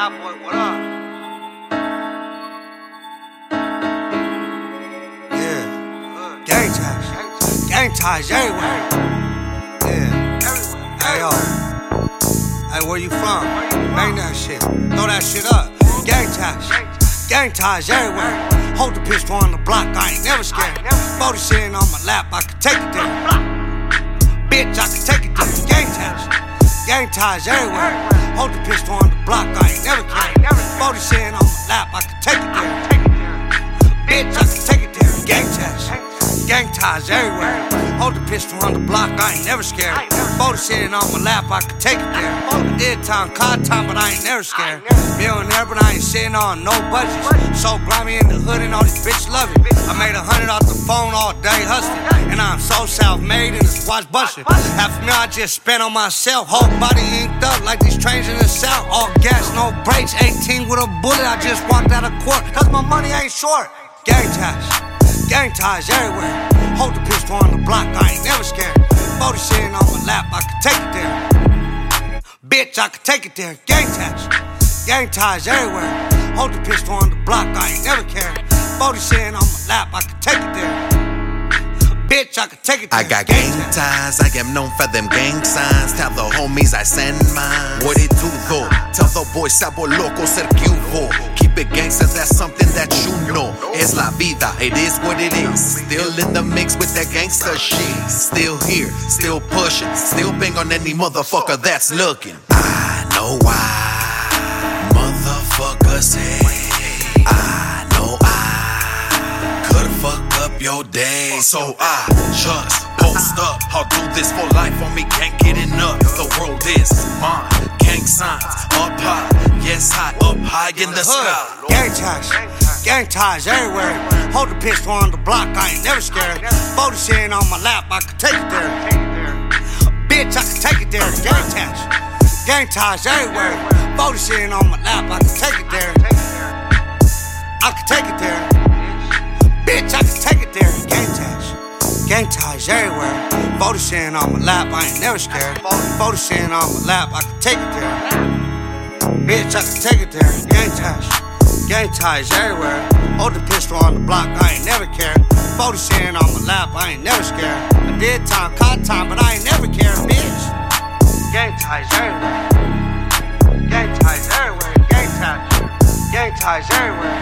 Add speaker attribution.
Speaker 1: South boy, what up?
Speaker 2: Yeah. Gang ties. Gang ties everywhere. Yeah. Hey, yo. Hey, where you from? Bang that shit. Throw that shit up. Gang ties. Gang ties everywhere. Hold the pistol on the block, I ain't never scared. 40 sitting on my lap, I can take it there. Gang ties everywhere. Hold the pistol on the block, I ain't never cared. 40 sitting on my lap, I can take it there. Bitch, I can take it there. Gang ties. Gang ties everywhere. Hold the pistol on the block, I ain't never scared. 40 sitting on my lap, I can take it there. Did time, caught time, but I ain't never scared. Millionaire, but I ain't sitting on no budgets. So grimy in the hood and all these bitches love it. I made a hundred off the phone all day hustling. And I'm so self-made and this watch busting. Half a million I just spent on myself. Whole body inked up like these trains in the south. All gas, no brakes. 18 with a bullet. I just walked out of court. Cause my money ain't short. Gang ties. Gang ties everywhere. Hold the pistol on the block. I ain't never scared. 40 sitting on my lap. I can take it there. Bitch, I can take it there. Gang ties. Gang ties everywhere. Hold the pistol on the block. I ain't never cared. 40 sitting on my lap. I can take it there. Bitch, I can take it there.
Speaker 3: I got gang ties, I am known for them gang signs. Tell the homies I send mine. What it do though? Tell the boys sabo loco ser que. Keep it gangsta, that's something that you know. Es la vida, it is what it is. Still in the mix with that gangsta shit. Still here, still pushing, still bang on any motherfucker that's looking. I know why motherfuckers hate. I know I could fuck up your day. So I just post up. I'll do this for life on me, can't get enough. The world is mine. Gang signs up high, yes, high, up high in the sky.
Speaker 2: Gang. Gang ties everywhere. Hold the pistol on the block. I ain't never scared. 40 sitting on my lap. I can take it there. Bitch, I can take it there. Gang ties. Gang ties everywhere. 40 sitting on my lap. I can take it there. I can take it there. Bitch, I can take it there. Gang ties. Gang ties everywhere. 40 sitting on my lap. I ain't never scared. 40 sitting on my lap. I can take it there. Bitch, I can take it there. Gang ties. Gang ties everywhere. Hold the pistol on the block, I ain't never cared. 40 sitting on my lap, I ain't never scared. I did time, caught time, but I ain't never cared, bitch. Gang ties everywhere. Gang ties everywhere. Gang ties. Gang ties everywhere.